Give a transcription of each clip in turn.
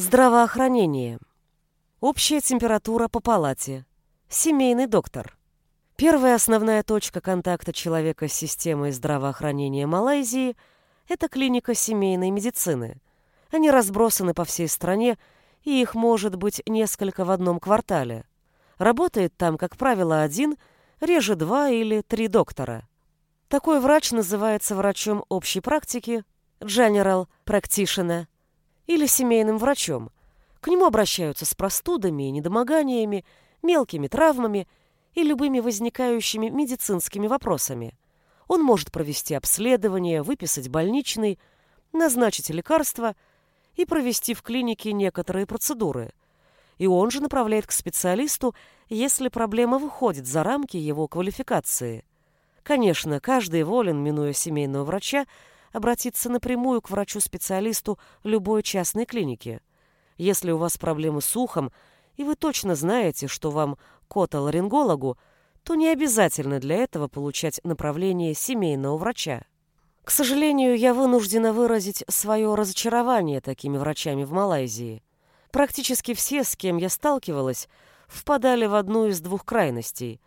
Здравоохранение. Общая температура по палате. Семейный доктор. Первая основная точка контакта человека с системой здравоохранения Малайзии – это клиника семейной медицины. Они разбросаны по всей стране, и их может быть несколько в одном квартале. Работает там, как правило, один, реже два или три доктора. Такой врач называется врачом общей практики, general practitioner, или семейным врачом. К нему обращаются с простудами и недомоганиями, мелкими травмами и любыми возникающими медицинскими вопросами. Он может провести обследование, выписать больничный, назначить лекарства и провести в клинике некоторые процедуры. И он же направляет к специалисту, если проблема выходит за рамки его квалификации. Конечно, каждый волен, минуя семейного врача, обратиться напрямую к врачу-специалисту любой частной клиники. Если у вас проблемы с ухом, и вы точно знаете, что вам кото-ларингологу, то не обязательно для этого получать направление семейного врача. К сожалению, я вынуждена выразить свое разочарование такими врачами в Малайзии. Практически все, с кем я сталкивалась, впадали в одну из двух крайностей.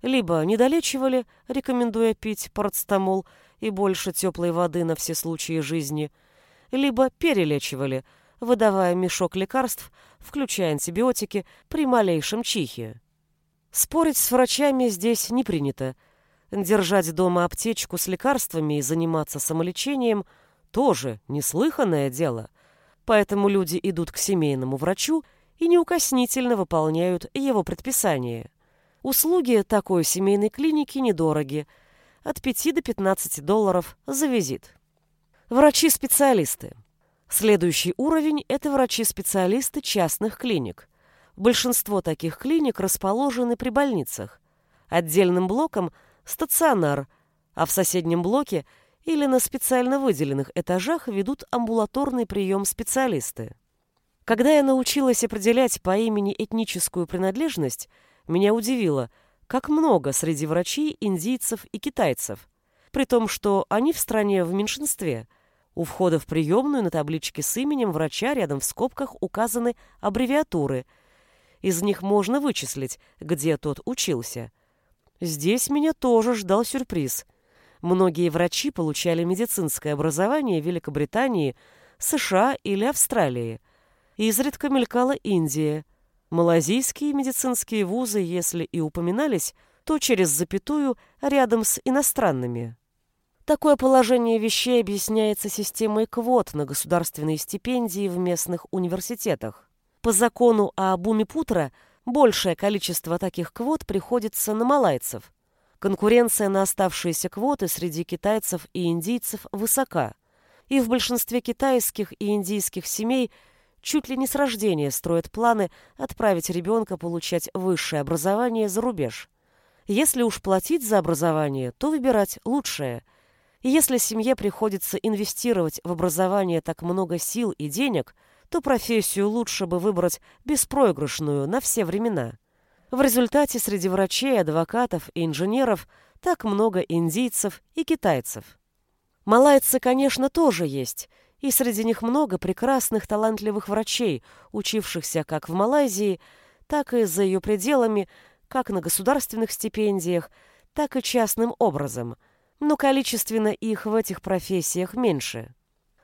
Либо недолечивали, рекомендуя пить парацетамол и больше теплой воды на все случаи жизни, либо перелечивали, выдавая мешок лекарств, включая антибиотики, при малейшем чихе. Спорить с врачами здесь не принято. Держать дома аптечку с лекарствами и заниматься самолечением тоже неслыханное дело. Поэтому люди идут к семейному врачу и неукоснительно выполняют его предписания. Услуги такой семейной клиники недороги – от 5 до 15 долларов за визит. Врачи-специалисты. Следующий уровень – это врачи-специалисты частных клиник. Большинство таких клиник расположены при больницах. Отдельным блоком – стационар, а в соседнем блоке или на специально выделенных этажах ведут амбулаторный прием специалисты. Когда я научилась определять по имени этническую принадлежность, меня удивило – как много среди врачей индийцев и китайцев, при том, что они в стране в меньшинстве. У входа в приемную на табличке с именем врача рядом в скобках указаны аббревиатуры. Из них можно вычислить, где тот учился. Здесь меня тоже ждал сюрприз. Многие врачи получали медицинское образование в Великобритании, США или Австралии. Изредка мелькала Индия – Малазийские медицинские вузы, если и упоминались, то через запятую рядом с иностранными. Такое положение вещей объясняется системой квот на государственные стипендии в местных университетах. По закону о Бумипутра большее количество таких квот приходится на малайцев. Конкуренция на оставшиеся квоты среди китайцев и индийцев высока, и в большинстве китайских и индийских семей – чуть ли не с рождения строят планы отправить ребенка получать высшее образование за рубеж. Если уж платить за образование, то выбирать лучшее. Если семье приходится инвестировать в образование так много сил и денег, то профессию лучше бы выбрать беспроигрышную на все времена. В результате среди врачей, адвокатов и инженеров так много индийцев и китайцев. Малайцы, конечно, тоже есть – и среди них много прекрасных талантливых врачей, учившихся как в Малайзии, так и за ее пределами, как на государственных стипендиях, так и частным образом, но количественно их в этих профессиях меньше.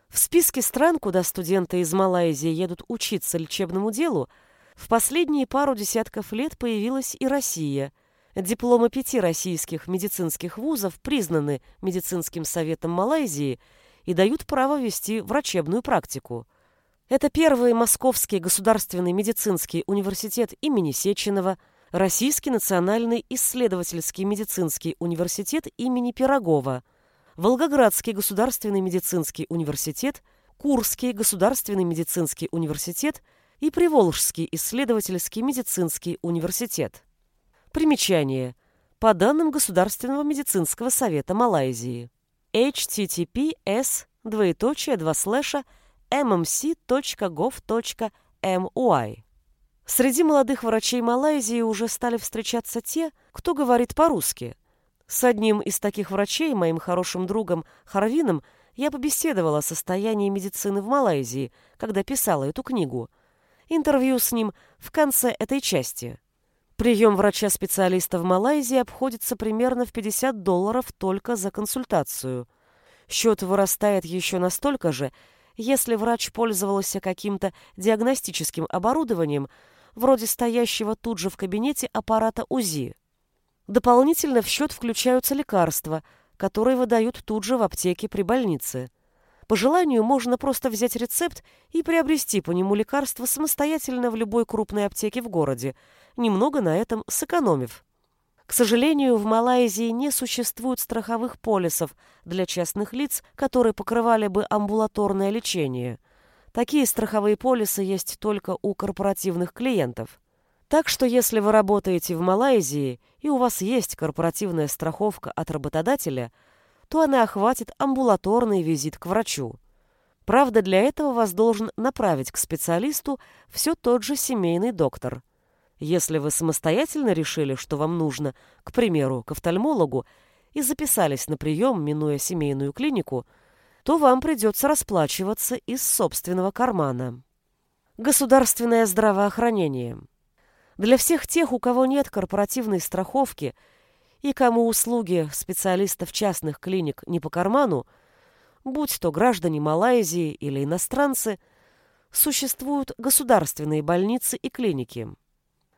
В списке стран, куда студенты из Малайзии едут учиться лечебному делу, в последние пару десятков лет появилась и Россия. Дипломы пяти российских медицинских вузов признаны медицинским советом Малайзии – и дают право вести врачебную практику. Это первый Московский государственный медицинский университет имени Сеченова, Российский национальный исследовательский медицинский университет имени Пирогова, Волгоградский государственный медицинский университет, Курский государственный медицинский университет и Приволжский исследовательский медицинский университет. Примечание. По данным Государственного медицинского совета Малайзии https двоеточие два слэша mmc.gov.my. Среди молодых врачей Малайзии уже стали встречаться те, кто говорит по-русски. С одним из таких врачей, моим хорошим другом Харвином, я побеседовала о состоянии медицины в Малайзии, когда писала эту книгу. Интервью с ним в конце этой части. Прием врача-специалиста в Малайзии обходится примерно в 50 долларов только за консультацию. Счет вырастает еще настолько же, если врач пользовался каким-то диагностическим оборудованием, вроде стоящего тут же в кабинете аппарата УЗИ. Дополнительно в счет включаются лекарства, которые выдают тут же в аптеке при больнице. По желанию можно просто взять рецепт и приобрести по нему лекарство самостоятельно в любой крупной аптеке в городе, немного на этом сэкономив. К сожалению, в Малайзии не существует страховых полисов для частных лиц, которые покрывали бы амбулаторное лечение. Такие страховые полисы есть только у корпоративных клиентов. Так что если вы работаете в Малайзии и у вас есть корпоративная страховка от работодателя, то она охватит амбулаторный визит к врачу. Правда, для этого вас должен направить к специалисту все тот же семейный доктор – если вы самостоятельно решили, что вам нужно, к примеру, к офтальмологу, и записались на прием, минуя семейную клинику, то вам придется расплачиваться из собственного кармана. Государственное здравоохранение. Для всех тех, у кого нет корпоративной страховки и кому услуги специалистов частных клиник не по карману, будь то граждане Малайзии или иностранцы, существуют государственные больницы и клиники.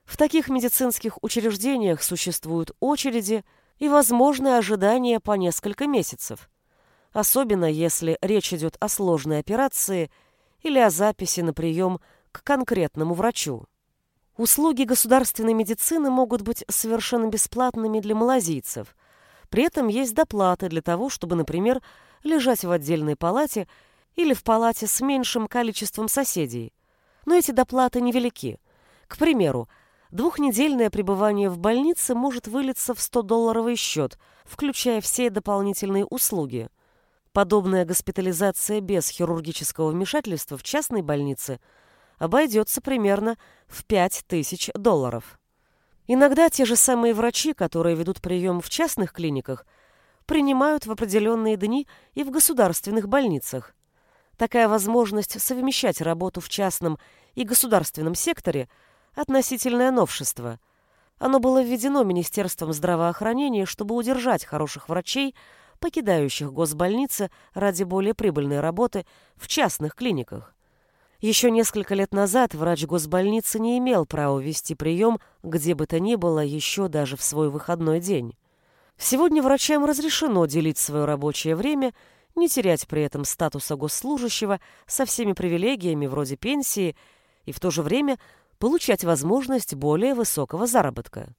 В таких медицинских учреждениях существуют очереди и возможное ожидание по несколько месяцев, особенно если речь идет о сложной операции или о записи на прием к конкретному врачу. Услуги государственной медицины могут быть совершенно бесплатными для малазийцев. При этом есть доплаты для того, чтобы, например, лежать в отдельной палате или в палате с меньшим количеством соседей. Но эти доплаты невелики. К примеру, Двухнедельное пребывание в больнице может вылиться в 100-долларовый счет, включая все дополнительные услуги. Подобная госпитализация без хирургического вмешательства в частной больнице обойдется примерно в 5000 долларов. Иногда те же самые врачи, которые ведут прием в частных клиниках, принимают в определенные дни и в государственных больницах. Такая возможность совмещать работу в частном и государственном секторе – относительное новшество. Оно было введено Министерством здравоохранения, чтобы удержать хороших врачей, покидающих госбольницы ради более прибыльной работы в частных клиниках. Еще несколько лет назад врач госбольницы не имел права вести прием где бы то ни было еще даже в свой выходной день. Сегодня врачам разрешено делить свое рабочее время, не терять при этом статуса госслужащего со всеми привилегиями вроде пенсии и в то же время получать возможность более высокого заработка.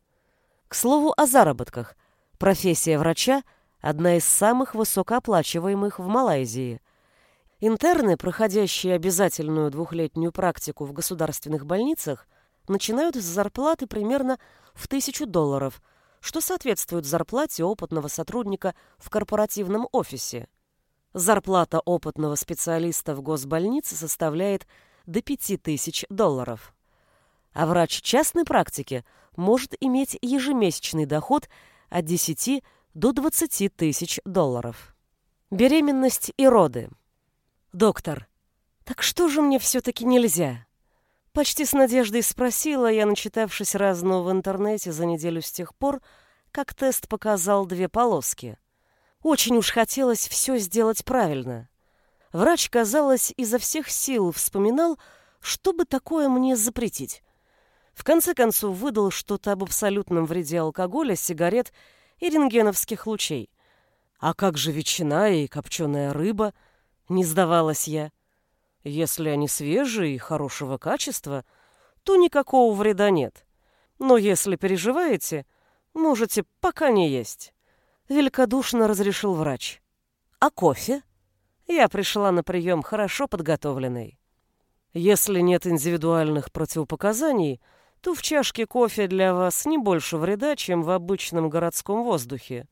К слову о заработках. Профессия врача – одна из самых высокооплачиваемых в Малайзии. Интерны, проходящие обязательную двухлетнюю практику в государственных больницах, начинают с зарплаты примерно в тысячу долларов, что соответствует зарплате опытного сотрудника в корпоративном офисе. Зарплата опытного специалиста в госбольнице составляет до 5000 долларов а врач частной практики может иметь ежемесячный доход от 10 до 20 тысяч долларов. Беременность и роды. Доктор, так что же мне все-таки нельзя? Почти с надеждой спросила я, начитавшись разного в интернете за неделю с тех пор, как тест показал две полоски. Очень уж хотелось все сделать правильно. Врач, казалось, изо всех сил вспоминал, что бы такое мне запретить. В конце концов выдал что-то об абсолютном вреде алкоголя, сигарет и рентгеновских лучей. «А как же ветчина и копченая рыба?» — не сдавалась я. «Если они свежие и хорошего качества, то никакого вреда нет. Но если переживаете, можете пока не есть». Великодушно разрешил врач. «А кофе?» Я пришла на прием хорошо подготовленной. Если нет индивидуальных противопоказаний — то в чашке кофе для вас не больше вреда, чем в обычном городском воздухе.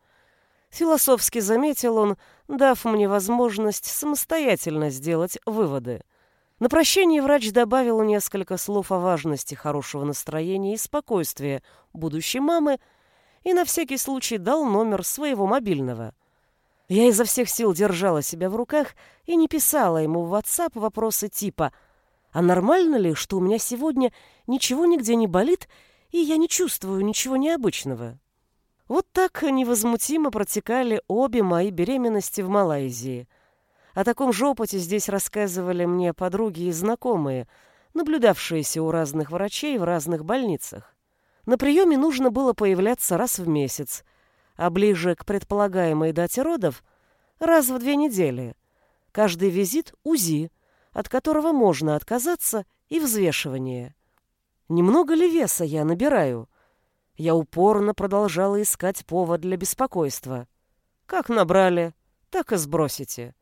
Философски заметил он, дав мне возможность самостоятельно сделать выводы. На прощание врач добавил несколько слов о важности хорошего настроения и спокойствия будущей мамы и на всякий случай дал номер своего мобильного. Я изо всех сил держала себя в руках и не писала ему в WhatsApp вопросы типа «А нормально ли, что у меня сегодня ничего нигде не болит, и я не чувствую ничего необычного?» Вот так невозмутимо протекали обе мои беременности в Малайзии. О таком же опыте здесь рассказывали мне подруги и знакомые, наблюдавшиеся у разных врачей в разных больницах. На приеме нужно было появляться раз в месяц, а ближе к предполагаемой дате родов – раз в две недели. Каждый визит – УЗИ, от которого можно отказаться, и взвешивание. Немного ли веса я набираю? Я упорно продолжала искать повод для беспокойства. Как набрали, так и сбросите.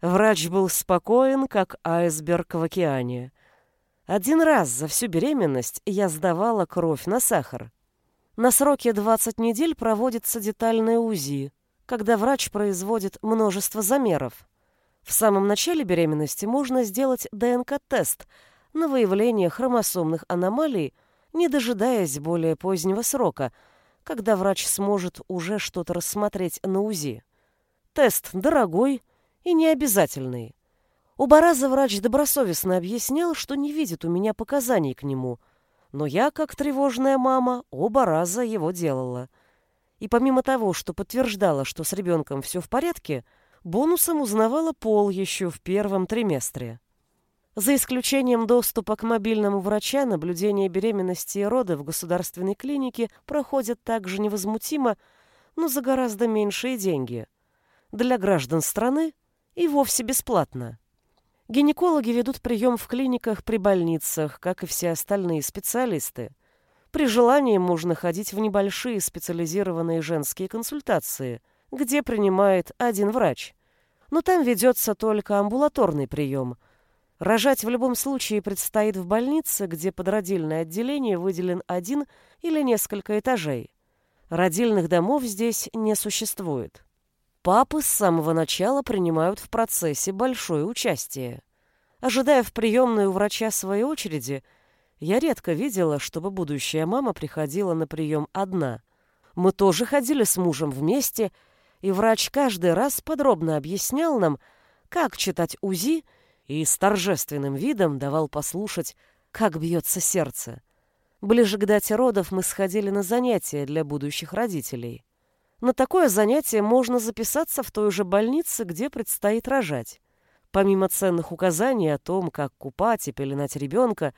Врач был спокоен, как айсберг в океане. Один раз за всю беременность я сдавала кровь на сахар. На сроке 20 недель проводится детальное УЗИ, когда врач производит множество замеров. В самом начале беременности можно сделать ДНК-тест на выявление хромосомных аномалий, не дожидаясь более позднего срока, когда врач сможет уже что-то рассмотреть на УЗИ. Тест дорогой и необязательный. Оба раза врач добросовестно объяснял, что не видит у меня показаний к нему – но я, как тревожная мама, оба раза его делала. И помимо того, что подтверждала, что с ребенком все в порядке, бонусом узнавала пол еще в первом триместре. За исключением доступа к мобильному врача, наблюдение беременности и роды в государственной клинике проходят также невозмутимо, но за гораздо меньшие деньги. Для граждан страны и вовсе бесплатно. Гинекологи ведут прием в клиниках при больницах, как и все остальные специалисты. При желании можно ходить в небольшие специализированные женские консультации, где принимает один врач. Но там ведется только амбулаторный прием. Рожать в любом случае предстоит в больнице, где под родильное отделение выделен один или несколько этажей. Родильных домов здесь не существует. Папы с самого начала принимают в процессе большое участие. Ожидая в приемную врача своей очереди, я редко видела, чтобы будущая мама приходила на прием одна. Мы тоже ходили с мужем вместе, и врач каждый раз подробно объяснял нам, как читать УЗИ, с торжественным видом давал послушать, как бьется сердце. Ближе к дате родов мы сходили на занятия для будущих родителей. На такое занятие можно записаться в той же больнице, где предстоит рожать. Помимо ценных указаний о том, как купать и пеленать ребенка,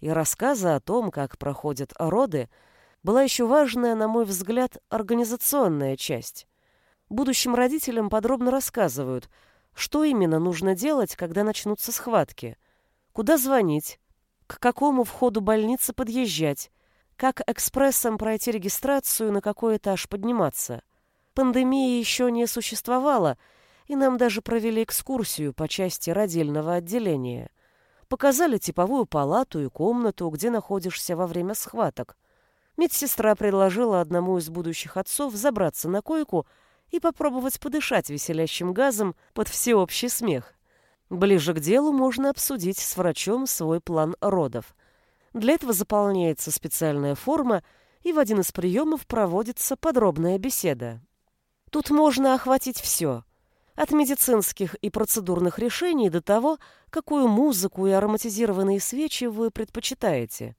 и рассказа о том, как проходят роды, была еще важная, на мой взгляд, организационная часть. Будущим родителям подробно рассказывают, что именно нужно делать, когда начнутся схватки, куда звонить, к какому входу больницы подъезжать, как экспрессом пройти регистрацию, на какой этаж подниматься. Пандемии еще не существовало, и нам даже провели экскурсию по части родильного отделения. Показали типовую палату и комнату, где находишься во время схваток. Медсестра предложила одному из будущих отцов забраться на койку и попробовать подышать веселящим газом под всеобщий смех. Ближе к делу можно обсудить с врачом свой план родов. Для этого заполняется специальная форма, и в один из приемов проводится подробная беседа. Тут можно охватить все. От медицинских и процедурных решений до того, какую музыку и ароматизированные свечи вы предпочитаете.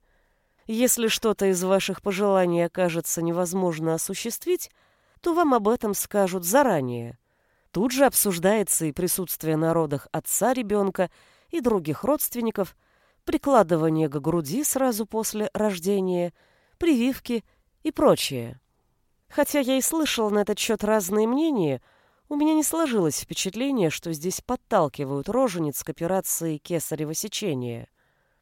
Если что-то из ваших пожеланий окажется невозможно осуществить, то вам об этом скажут заранее. Тут же обсуждается и присутствие на родах отца ребенка и других родственников – прикладывание к груди сразу после рождения, прививки и прочее. Хотя я и слышал на этот счет разные мнения, у меня не сложилось впечатление, что здесь подталкивают рожениц к операции кесарево сечения.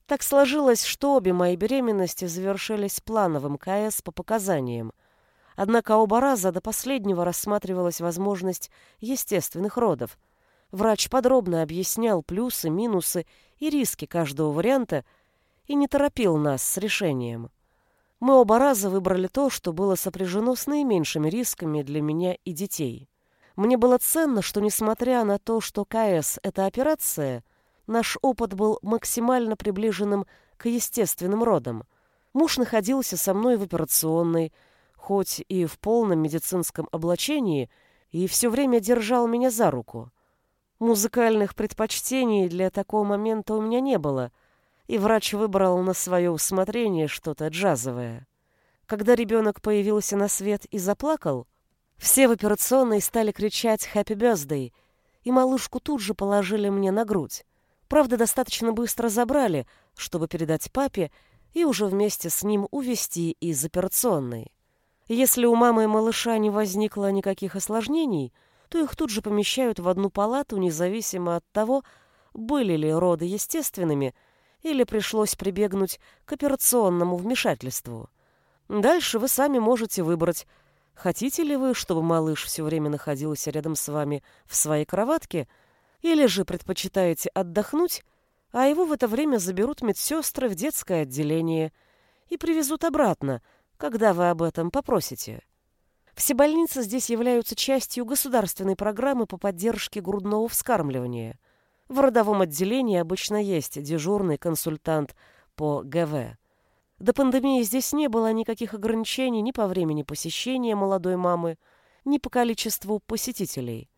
Так сложилось, что обе мои беременности завершились плановым КС по показаниям. Однако оба раза до последнего рассматривалась возможность естественных родов – Врач подробно объяснял плюсы, минусы и риски каждого варианта и не торопил нас с решением. Мы оба раза выбрали то, что было сопряжено с наименьшими рисками для меня и детей. Мне было ценно, что несмотря на то, что КС – это операция, наш опыт был максимально приближенным к естественным родам. Муж находился со мной в операционной, хоть и в полном медицинском облачении – и все время держал меня за руку. Музыкальных предпочтений для такого момента у меня не было, и врач выбрал на свое усмотрение что-то джазовое. Когда ребенок появился на свет и заплакал, все в операционной стали кричать «Happy Birthday», и малышку тут же положили мне на грудь. Правда, достаточно быстро забрали, чтобы передать папе и уже вместе с ним увезти из операционной. Если у мамы и малыша не возникло никаких осложнений, то их тут же помещают в одну палату, независимо от того, были ли роды естественными или пришлось прибегнуть к операционному вмешательству. Дальше вы сами можете выбрать, Хотите ли вы, чтобы малыш все время находился рядом с вами в своей кроватке, или же предпочитаете отдохнуть, а его в это время заберут медсестры в детское отделение и привезут обратно, когда вы об этом попросите? Все больницы здесь являются частью государственной программы по поддержке грудного вскармливания. В родовом отделении обычно есть дежурный консультант по ГВ. До пандемии здесь не было никаких ограничений ни по времени посещения молодой мамы, ни по количеству посетителей.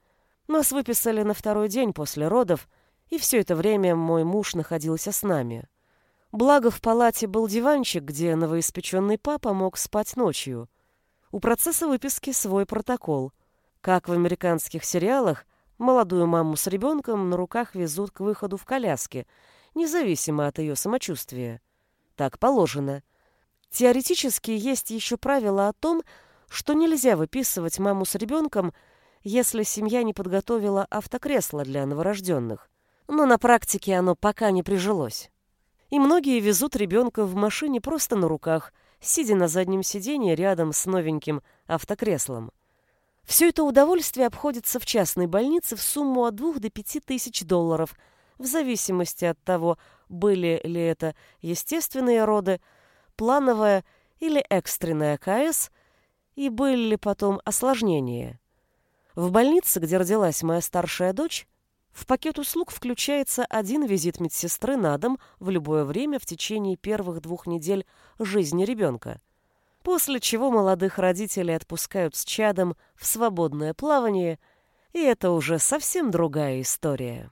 Нас выписали на второй день после родов, и все это время мой муж находился с нами. Благо, в палате был диванчик, где новоиспеченный папа мог спать ночью. У процесса выписки свой протокол. Как в американских сериалах, молодую маму с ребенком на руках везут к выходу в коляске, независимо от ее самочувствия. Так положено. Теоретически есть еще правило о том, что нельзя выписывать маму с ребенком, если семья не подготовила автокресло для новорожденных. Но на практике оно пока не прижилось. И многие везут ребенка в машине просто на руках, сидя на заднем сиденье рядом с новеньким автокреслом. Все это удовольствие обходится в частной больнице в сумму от 2 до 5 тысяч долларов, в зависимости от того, были ли это естественные роды, плановая или экстренная КС, и были ли потом осложнения. В больнице, где родилась моя старшая дочь, в пакет услуг включается один визит медсестры на дом в любое время в течение первых двух недель жизни ребенка, после чего молодых родителей отпускают с чадом в свободное плавание, и это уже совсем другая история.